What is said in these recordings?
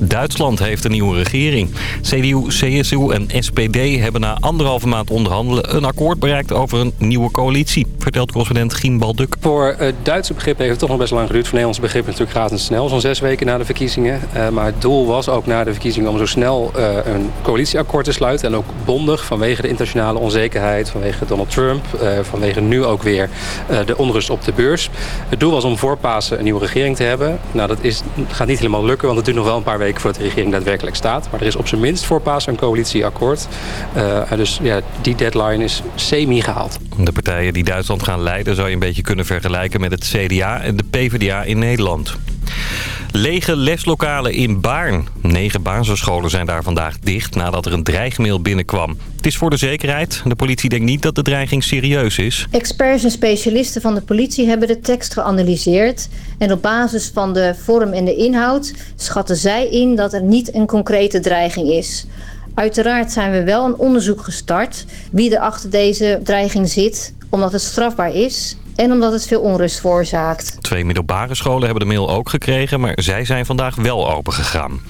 Duitsland heeft een nieuwe regering. CDU, CSU en SPD hebben na anderhalve maand onderhandelen... een akkoord bereikt over een nieuwe coalitie, vertelt correspondent Gien Balduk. Voor het Duitse begrip heeft het toch nog best lang geduurd. Voor Nederlands begrip natuurlijk razendsnel, zo'n zes weken na de verkiezingen. Uh, maar het doel was ook na de verkiezingen om zo snel uh, een coalitieakkoord te sluiten. En ook bondig vanwege de internationale onzekerheid, vanwege Donald Trump... Uh, vanwege nu ook weer de onrust op de beurs. Het doel was om voor Pasen een nieuwe regering te hebben. Nou, dat is, gaat niet helemaal lukken, want het duurt nog wel een paar weken voordat de regering daadwerkelijk staat. Maar er is op zijn minst voor Pasen een coalitieakkoord. Uh, dus ja, die deadline is semi gehaald. De partijen die Duitsland gaan leiden zou je een beetje kunnen vergelijken met het CDA en de PvdA in Nederland. Lege leslokalen in Baarn. Negen basisscholen zijn daar vandaag dicht nadat er een dreigmail binnenkwam. Het is voor de zekerheid. De politie denkt niet dat de dreiging serieus is. Experts en specialisten van de politie hebben de tekst geanalyseerd. En op basis van de vorm en de inhoud schatten zij in dat er niet een concrete dreiging is. Uiteraard zijn we wel een onderzoek gestart wie er achter deze dreiging zit, omdat het strafbaar is en omdat het veel onrust veroorzaakt. Twee middelbare scholen hebben de mail ook gekregen, maar zij zijn vandaag wel opengegaan.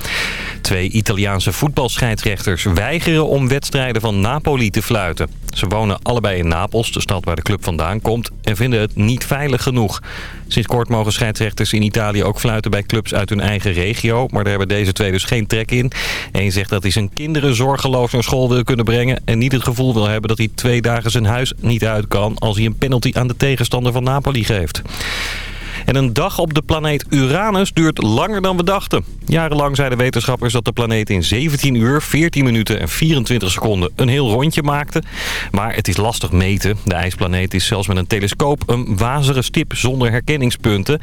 Twee Italiaanse voetbalscheidsrechters weigeren om wedstrijden van Napoli te fluiten. Ze wonen allebei in Napels, de stad waar de club vandaan komt, en vinden het niet veilig genoeg. Sinds kort mogen scheidsrechters in Italië ook fluiten bij clubs uit hun eigen regio, maar daar hebben deze twee dus geen trek in. Eén zegt dat hij zijn kinderen zorgeloos naar school wil kunnen brengen en niet het gevoel wil hebben dat hij twee dagen zijn huis niet uit kan als hij een penalty aan de tegenstander van Napoli geeft. En een dag op de planeet Uranus duurt langer dan we dachten. Jarenlang zeiden wetenschappers dat de planeet in 17 uur, 14 minuten en 24 seconden een heel rondje maakte. Maar het is lastig meten. De ijsplaneet is zelfs met een telescoop een wazige stip zonder herkenningspunten.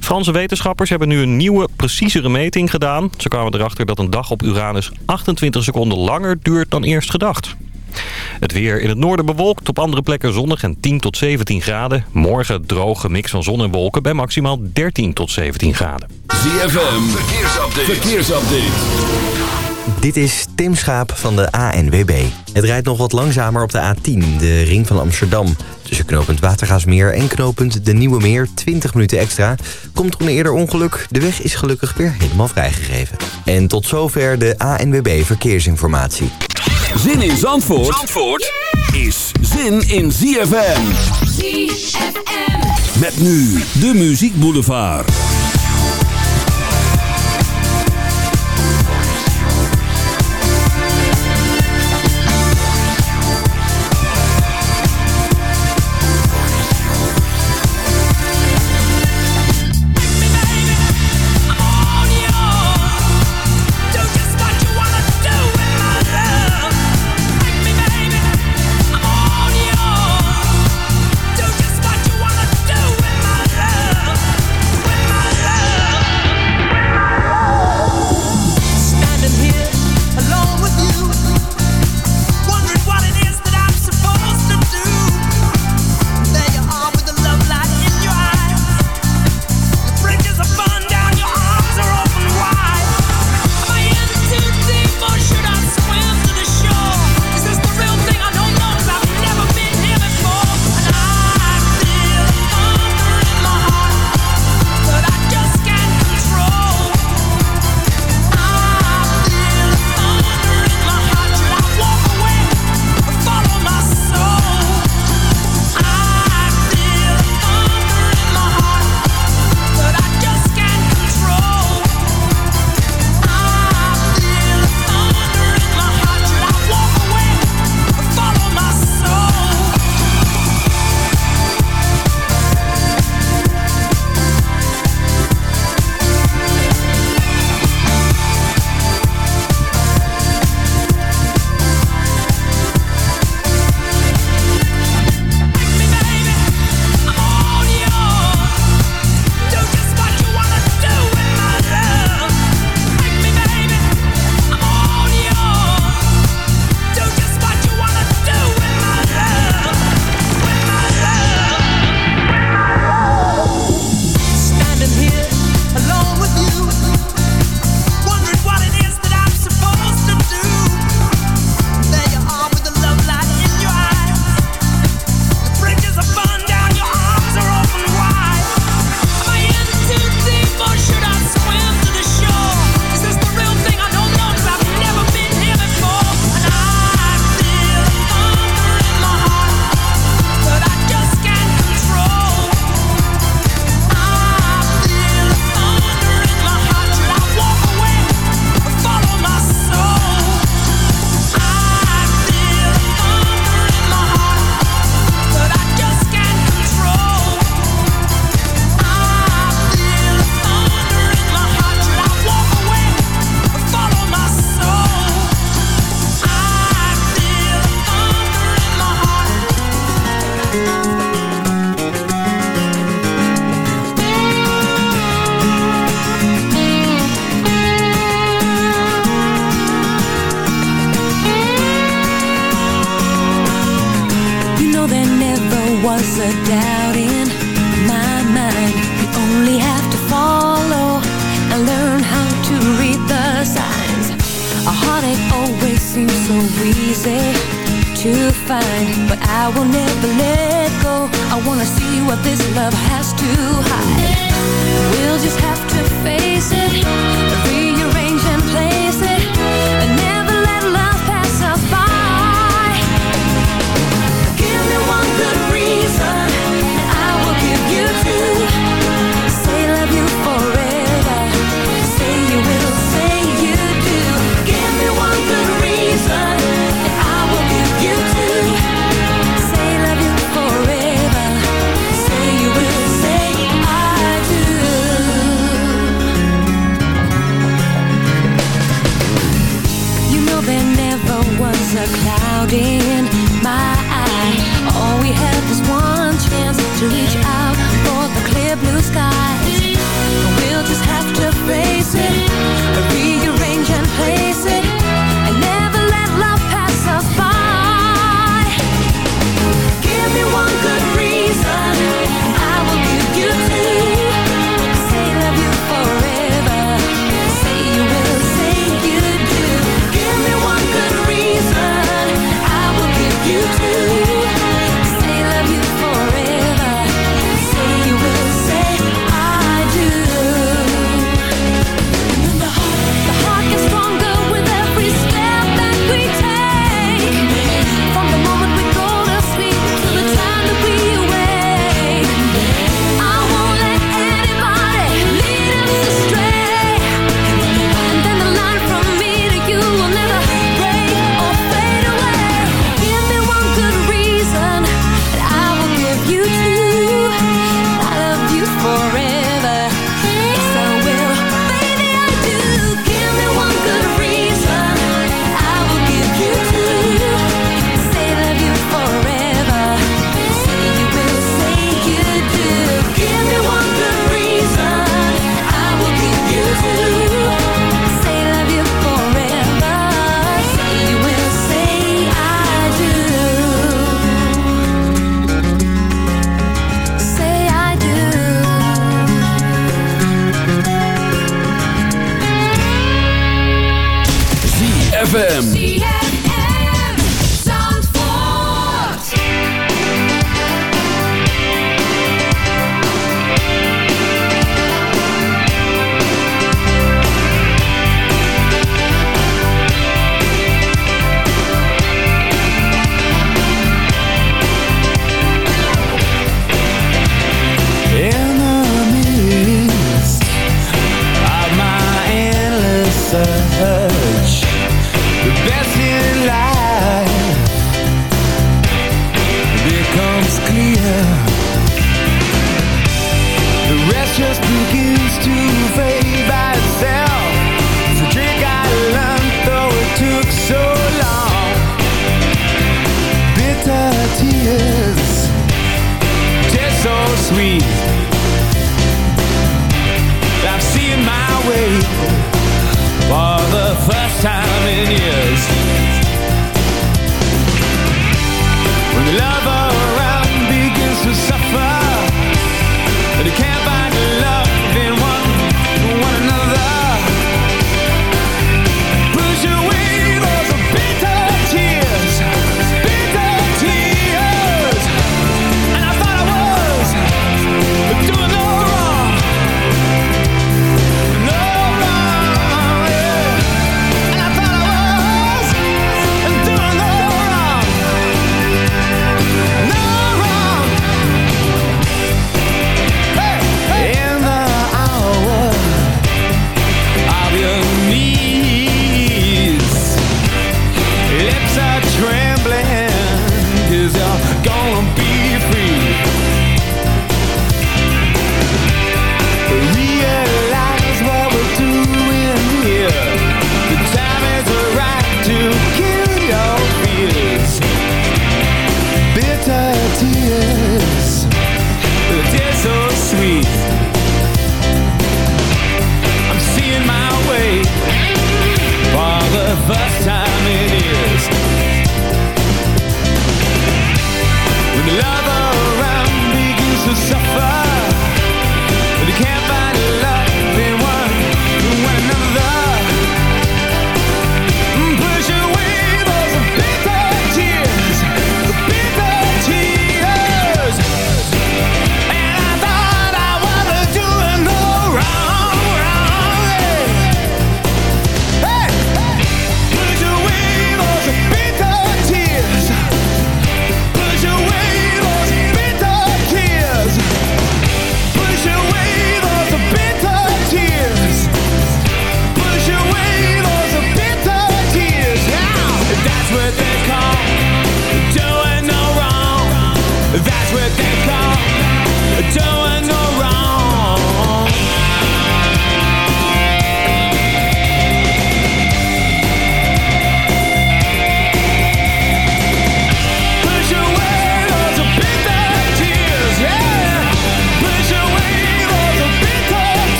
Franse wetenschappers hebben nu een nieuwe, preciezere meting gedaan. Ze kwamen erachter dat een dag op Uranus 28 seconden langer duurt dan eerst gedacht. Het weer in het noorden bewolkt, op andere plekken zonnig en 10 tot 17 graden. Morgen droge mix van zon en wolken bij maximaal 13 tot 17 graden. ZFM, verkeersupdate. verkeersupdate. Dit is Tim Schaap van de ANWB. Het rijdt nog wat langzamer op de A10, de ring van Amsterdam. Tussen knooppunt Watergaasmeer en knooppunt De Nieuwe Meer 20 minuten extra. Komt er een eerder ongeluk, de weg is gelukkig weer helemaal vrijgegeven. En tot zover de ANWB Verkeersinformatie. Zin in Zandvoort, Zandvoort is zin in ZFM. ZFM. Met nu de Muziek Boulevard.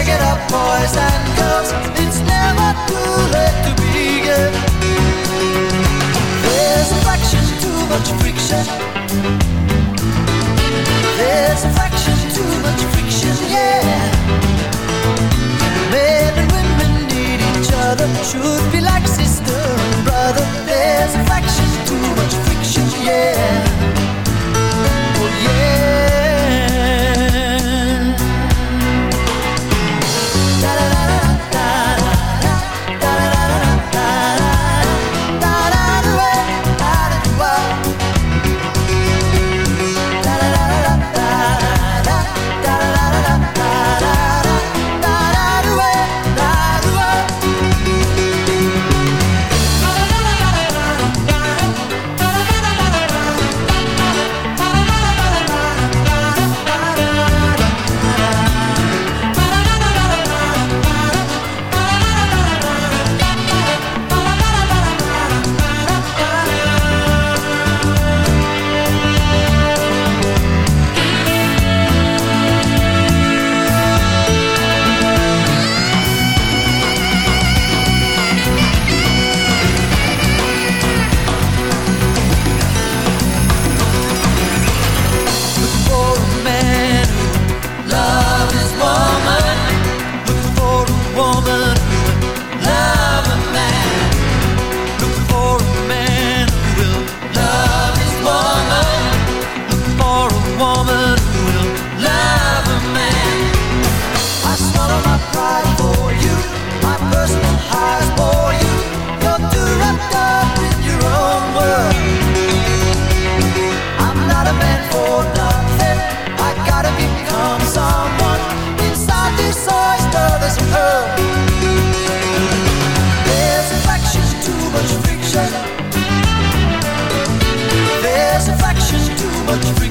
Pick it up, boys and girls. It's never too late to begin. There's too much friction. There's too much friction, yeah. Men and women need each other. Should be like sister and brother. There's too much friction, yeah.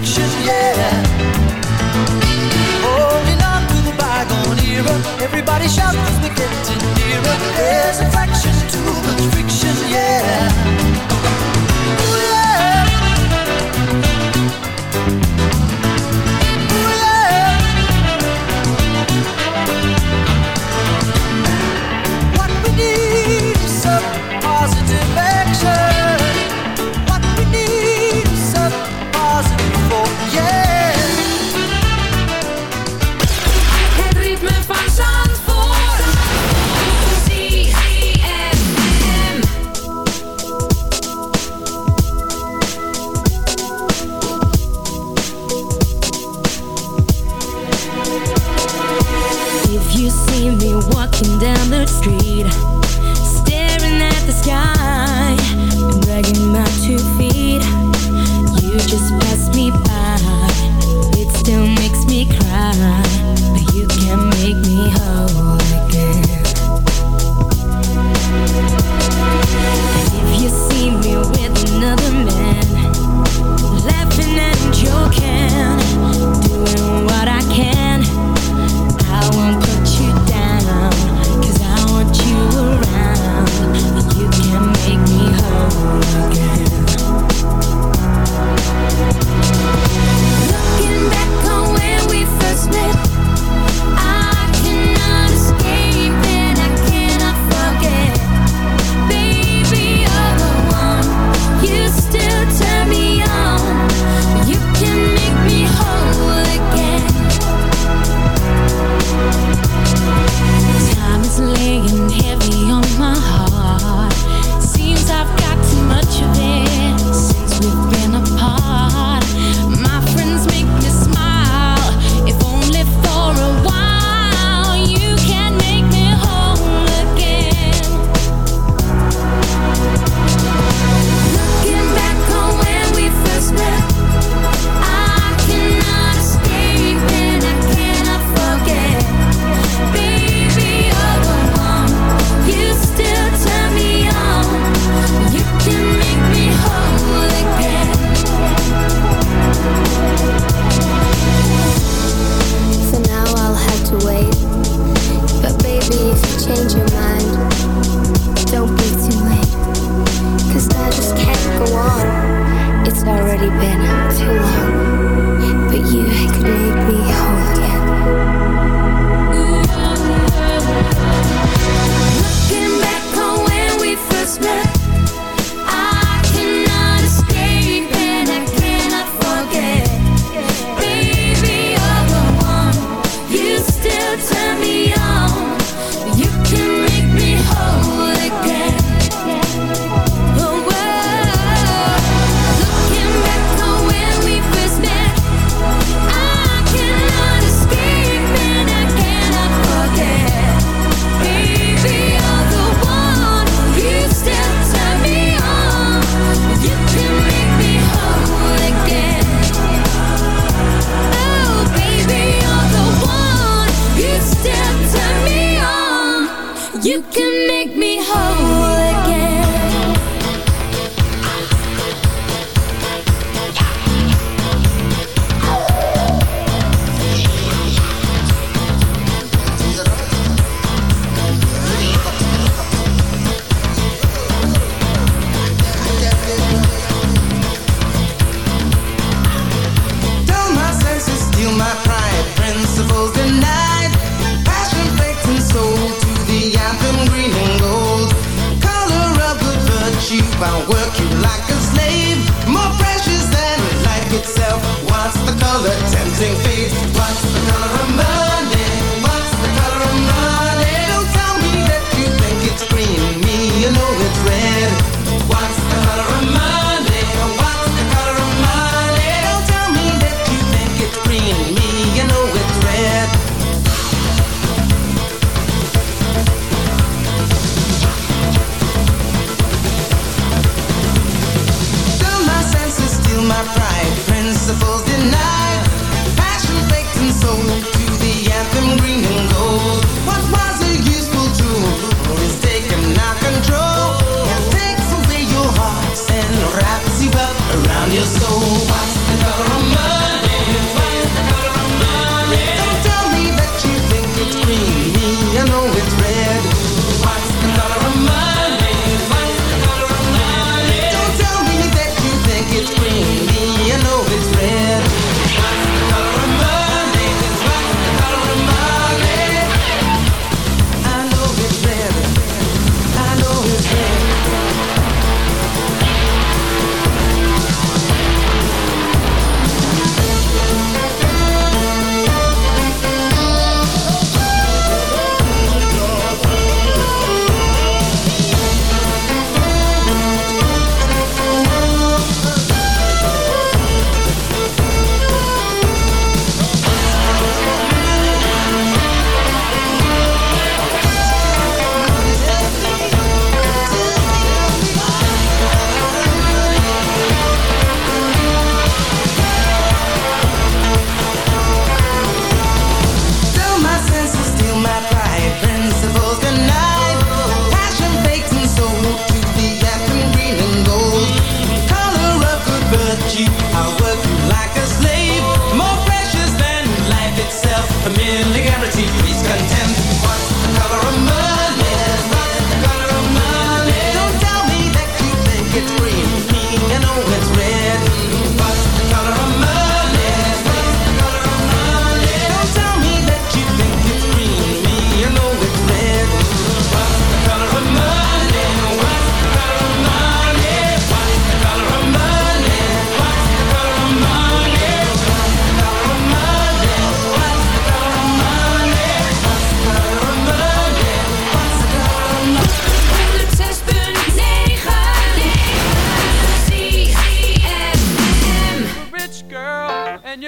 fiction, yeah. Holding on to the bygone era. Everybody shouts as we're getting nearer. There's a fraction too much friction, yeah.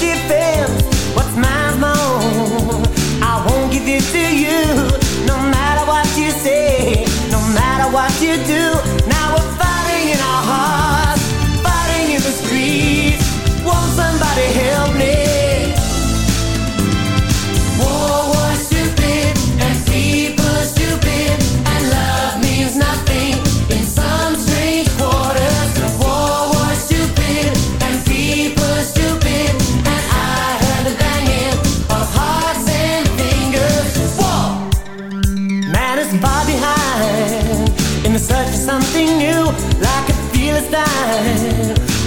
defense. What's mine's my own. I won't give it to you, no matter what you say, no matter what you do.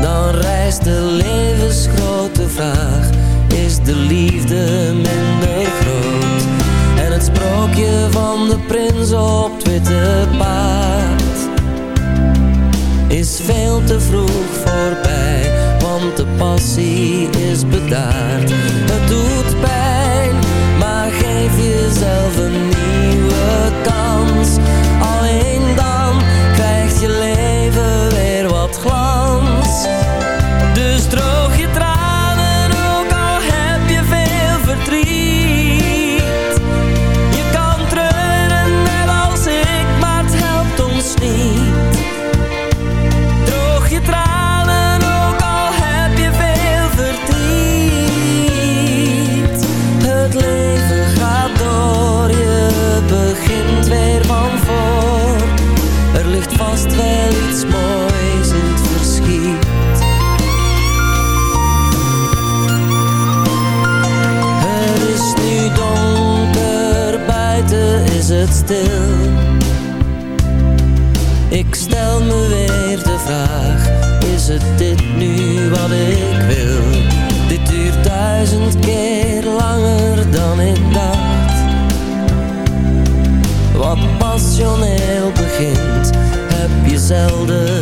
Dan rijst de levensgrote vraag Is de liefde minder groot? En het sprookje van de prins op het witte paard passioneel begint, heb je zelden